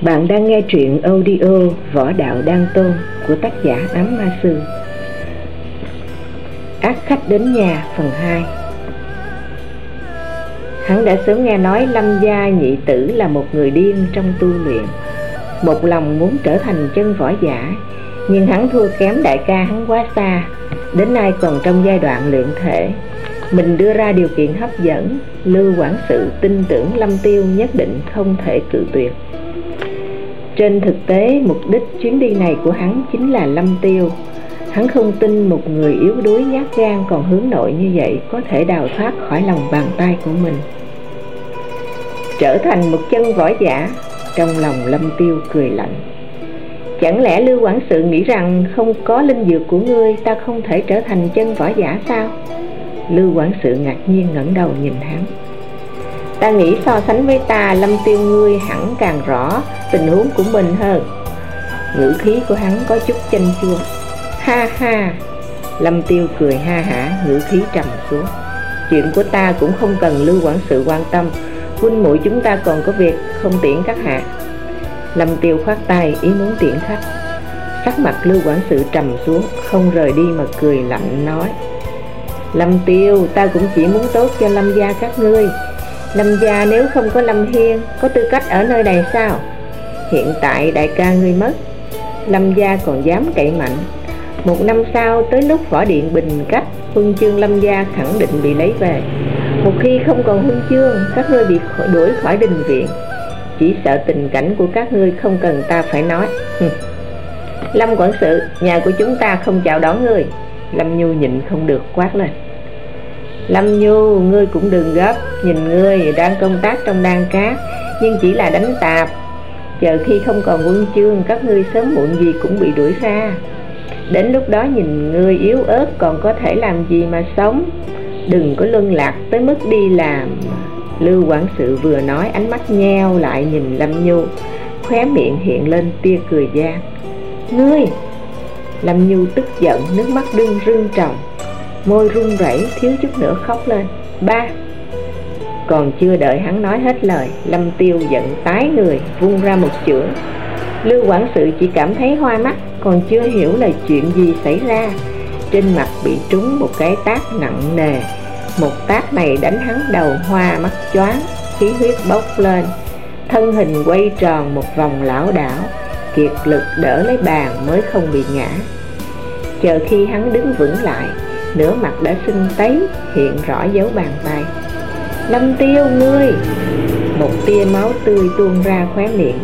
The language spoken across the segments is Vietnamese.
Bạn đang nghe truyện audio Võ Đạo Đan Tôn của tác giả Ám Ma Sư. Ác khách đến nhà, phần 2 Hắn đã sớm nghe nói Lâm Gia Nhị Tử là một người điên trong tu luyện. Một lòng muốn trở thành chân võ giả, Nhưng hắn thua kém đại ca hắn quá xa. Đến nay còn trong giai đoạn luyện thể, Mình đưa ra điều kiện hấp dẫn, Lưu quản sự tin tưởng Lâm Tiêu nhất định không thể cự tuyệt trên thực tế, mục đích chuyến đi này của hắn chính là Lâm Tiêu. Hắn không tin một người yếu đuối nhát gan còn hướng nội như vậy có thể đào thoát khỏi lòng bàn tay của mình. Trở thành một chân võ giả, trong lòng Lâm Tiêu cười lạnh. Chẳng lẽ Lưu Quản sự nghĩ rằng không có linh dược của ngươi ta không thể trở thành chân võ giả sao? Lưu Quản sự ngạc nhiên ngẩng đầu nhìn hắn. Ta nghĩ so sánh với ta, Lâm Tiêu ngươi hẳn càng rõ, tình huống của mình hơn. Ngữ khí của hắn có chút chanh chua. Ha ha, Lâm Tiêu cười ha hả, ngữ khí trầm xuống. Chuyện của ta cũng không cần lưu quản sự quan tâm. Huynh muội chúng ta còn có việc không tiễn các hạ. Lâm Tiêu khoát tay, ý muốn tiễn khách. Sắc mặt lưu quản sự trầm xuống, Không rời đi mà cười lạnh nói. Lâm Tiêu, ta cũng chỉ muốn tốt cho Lâm gia các ngươi. Lâm gia nếu không có Lâm Hiên, Có tư cách ở nơi này sao? Hiện tại đại ca ngươi mất, Lâm gia còn dám cậy mạnh. Một năm sau tới lúc võ điện bình cách, Huân chương Lâm gia khẳng định bị lấy về. Một khi không còn huân chương, Các ngươi bị đuổi khỏi đình viện. Chỉ sợ tình cảnh của các ngươi không cần ta phải nói. Lâm quản sự, Nhà của chúng ta không chào đón ngươi. Lâm Nhu nhịn không được quát lên. Lâm Nhu, ngươi cũng đừng gấp Nhìn ngươi đang công tác trong đan cát Nhưng chỉ là đánh tạp. Chờ khi không còn quân chương Các ngươi sớm muộn gì cũng bị đuổi ra. Đến lúc đó nhìn ngươi yếu ớt Còn có thể làm gì mà sống? Đừng có luân lạc tới mức đi làm. Lưu quản sự vừa nói Ánh mắt nheo lại nhìn Lâm Nhu Khóe miệng hiện lên tia cười gian. Ngươi! Lâm Nhu tức giận Nước mắt đưng rưng tròng. Môi run rẩy, thiếu chút nữa khóc lên. Ba, Còn chưa đợi hắn nói hết lời, Lâm tiêu giận tái người, Vung ra một chưởng. Lưu quản sự chỉ cảm thấy hoa mắt, Còn chưa hiểu là chuyện gì xảy ra. Trên mặt bị trúng một cái tác nặng nề. Một tác này đánh hắn đầu hoa mắt choáng, Khí huyết bốc lên. Thân hình quay tròn một vòng lão đảo, Kiệt lực đỡ lấy bàn mới không bị ngã. Chờ khi hắn đứng vững lại nửa mặt đã sưng tấy, hiện rõ dấu bàn tay. Lâm tiêu ngươi! Một tia máu tươi tuôn ra khóe miệng.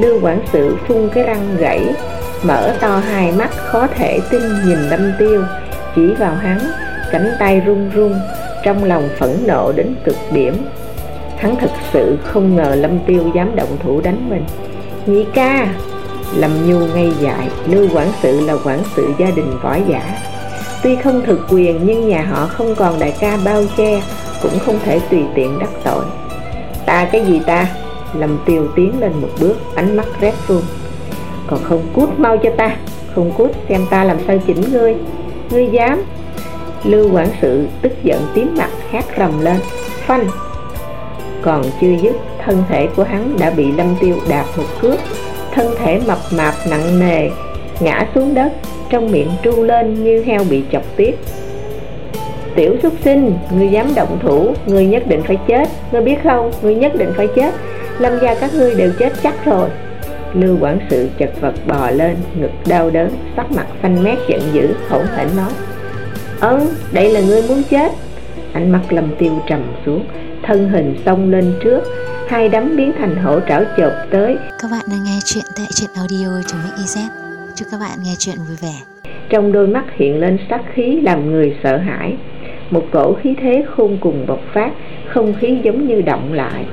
Lưu quản sự phun cái răng gãy. Mở to hai mắt, khó thể tin nhìn lâm tiêu. Chỉ vào hắn, cánh tay run run, trong lòng phẫn nộ đến cực điểm. Hắn thật sự không ngờ lâm tiêu dám động thủ đánh mình. Nhị ca! Lâm nhu ngay dại lưu quản sự là quản sự gia đình võ giả. Tuy không thực quyền, nhưng nhà họ không còn đại ca bao che, Cũng không thể tùy tiện đắc tội. Ta cái gì ta? Lâm tiêu tiến lên một bước, Ánh mắt rét run. Còn không cút mau cho ta, Không cút xem ta làm sao chỉnh ngươi. Ngươi dám? Lưu quản sự tức giận tím mặt hát rầm lên. Phanh! Còn chưa dứt, Thân thể của hắn đã bị lâm tiêu đạp một cước. Thân thể mập mạp nặng nề Ngã xuống đất trong miệng tru lên như heo bị chọc tiết. Tiểu xuất sinh, ngươi dám động thủ, ngươi nhất định phải chết. Ngươi biết không, ngươi nhất định phải chết. Lâm gia các ngươi đều chết chắc rồi. Lưu quản sự chật vật bò lên, ngực đau đớn, sắc mặt xanh mét giận dữ, hỗn hển nói. Ừ đây là ngươi muốn chết. Ánh mắt lâm tiêu trầm xuống, thân hình xông lên trước. Hai đấm biến thành hổ trảo chộp tới. Các bạn đang nghe chuyện tại truyện audio.mix.iz cho các bạn nghe chuyện vui vẻ. Trong đôi mắt hiện lên sát khí làm người sợ hãi, Một cổ khí thế khôn cùng bộc phát, Không khí giống như động lại.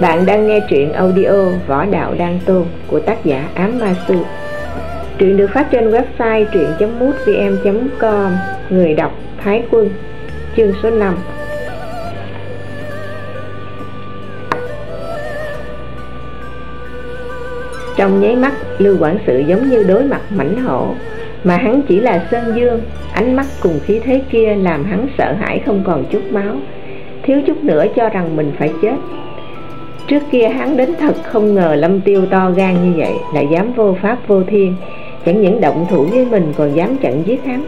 Bạn đang nghe truyện audio Võ Đạo Đan Tôn của tác giả Ám Ma Sư Truyện được phát trên website truyện.mútvn.com Người đọc Thái Quân, Chương số 5 Trong nháy mắt, Lưu Quản sự giống như đối mặt mảnh hổ. Mà hắn chỉ là Sơn Dương, Ánh mắt cùng khí thế kia làm hắn sợ hãi không còn chút máu. Thiếu chút nữa cho rằng mình phải chết. Trước kia hắn đến thật không ngờ Lâm Tiêu to gan như vậy Lại dám vô pháp vô thiên. Chẳng những động thủ với mình, còn dám chặn giết hắn.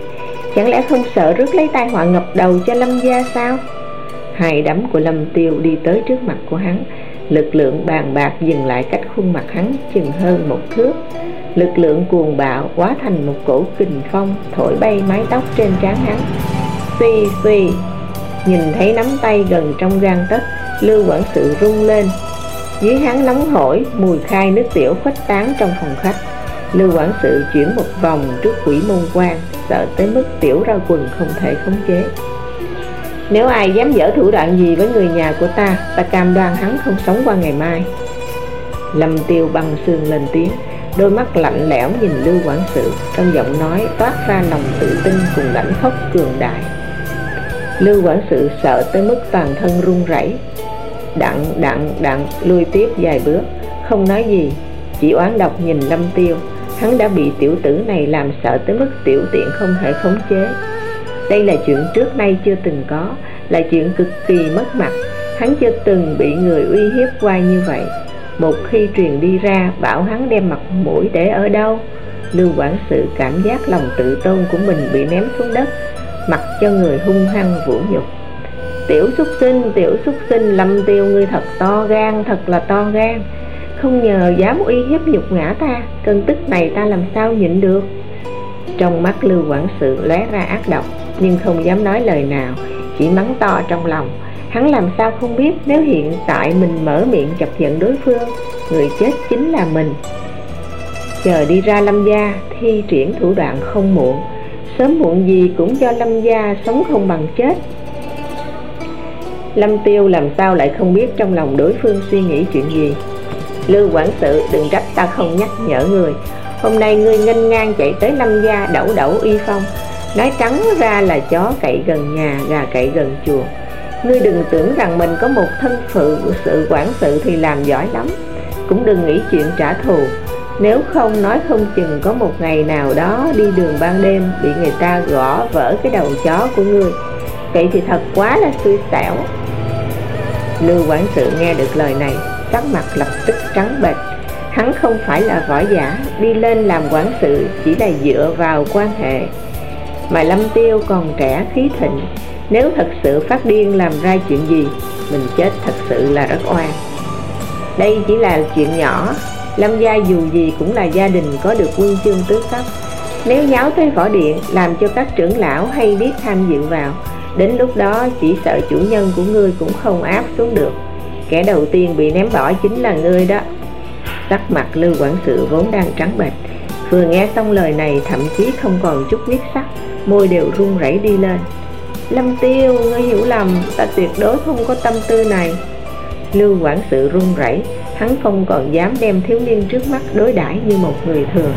Chẳng lẽ không sợ rước lấy tai họa ngập đầu cho Lâm gia sao? Hai đấm của Lâm Tiêu đi tới trước mặt của hắn Lực lượng bàn bạc dừng lại cách khuôn mặt hắn chừng hơn một thước. Lực lượng cuồng bạo quá thành một cổ kình phong, Thổi bay mái tóc trên trán hắn. Suy suy Nhìn thấy nắm tay gần trong gan tất Lưu quản sự rung lên. Dưới hắn nóng hổi, Mùi khai nước tiểu khuếch tán trong phòng khách. Lưu quản sự chuyển một vòng trước quỷ môn quan, Sợ tới mức tiểu ra quần không thể khống chế. Nếu ai dám dở thủ đoạn gì với người nhà của ta Ta cam đoan hắn không sống qua ngày mai. Lâm tiêu bằng sườn lên tiếng, Đôi mắt lạnh lẽo nhìn Lưu Quảng sự, Trong giọng nói toát ra lòng tự tin cùng lãnh khốc cường đại. Lưu Quảng sự sợ tới mức toàn thân run rẩy, Đặng đặng đặng lui tiếp vài bước, Không nói gì, Chỉ oán độc nhìn Lâm Tiêu. Hắn đã bị tiểu tử này làm sợ tới mức tiểu tiện không thể khống chế. Đây là chuyện trước nay chưa từng có Là chuyện cực kỳ mất mặt. Hắn chưa từng bị người uy hiếp qua như vậy. Một khi truyền đi ra Bảo hắn đem mặt mũi để ở đâu? Lưu quản sự cảm giác lòng tự tôn của mình bị ném xuống đất Mặc cho người hung hăng vũ nhục. Tiểu xuất sinh, tiểu xuất sinh Lâm tiêu ngươi thật to gan, thật là to gan. Không nhờ dám uy hiếp nhục ngã ta Cơn tức này ta làm sao nhịn được? Trong mắt Lưu Quản sự lóe ra ác độc. Nhưng không dám nói lời nào, Chỉ mắng to trong lòng. Hắn làm sao không biết nếu hiện tại mình mở miệng chọc giận đối phương, Người chết chính là mình. Chờ đi ra lâm gia Thi triển thủ đoạn không muộn. Sớm muộn gì cũng cho lâm gia sống không bằng chết. Lâm Tiêu làm sao lại không biết trong lòng đối phương suy nghĩ chuyện gì? Lưu quản sự, đừng trách ta không nhắc nhở người. Hôm nay ngươi nghênh ngang chạy tới Lâm gia đẩu đẩu y phong. Nói trắng ra là chó cậy gần nhà, gà cậy gần chùa. Ngươi đừng tưởng rằng mình có một thân phụ sự quản sự thì làm giỏi lắm. Cũng đừng nghĩ chuyện trả thù. Nếu không nói không chừng có một ngày nào đó đi đường ban đêm Bị người ta gõ vỡ cái đầu chó của ngươi. Vậy thì thật quá là xui xẻo. Lưu quản sự nghe được lời này Sắc mặt lập tức trắng bệch. Hắn không phải là võ giả Đi lên làm quản sự chỉ là dựa vào quan hệ. Mà Lâm Tiêu còn trẻ khí thịnh. Nếu thật sự phát điên làm ra chuyện gì, Mình chết thật sự là rất oan. Đây chỉ là chuyện nhỏ. Lâm gia dù gì cũng là gia đình có được quân chương tứ cấp. Nếu nháo tới võ điện, Làm cho các trưởng lão hay biết tham dự vào, Đến lúc đó chỉ sợ chủ nhân của ngươi cũng không áp xuống được. Kẻ đầu tiên bị ném bỏ chính là ngươi đó. Sắc mặt Lưu Quản sự vốn đang trắng bệch, Vừa nghe xong lời này thậm chí không còn chút huyết sắc. Môi đều run rẩy đi lên. Lâm Tiêu, ngươi hiểu lầm Ta tuyệt đối không có tâm tư này. Lưu Quản sự run rẩy Hắn không còn dám đem thiếu niên trước mắt đối đãi như một người thường.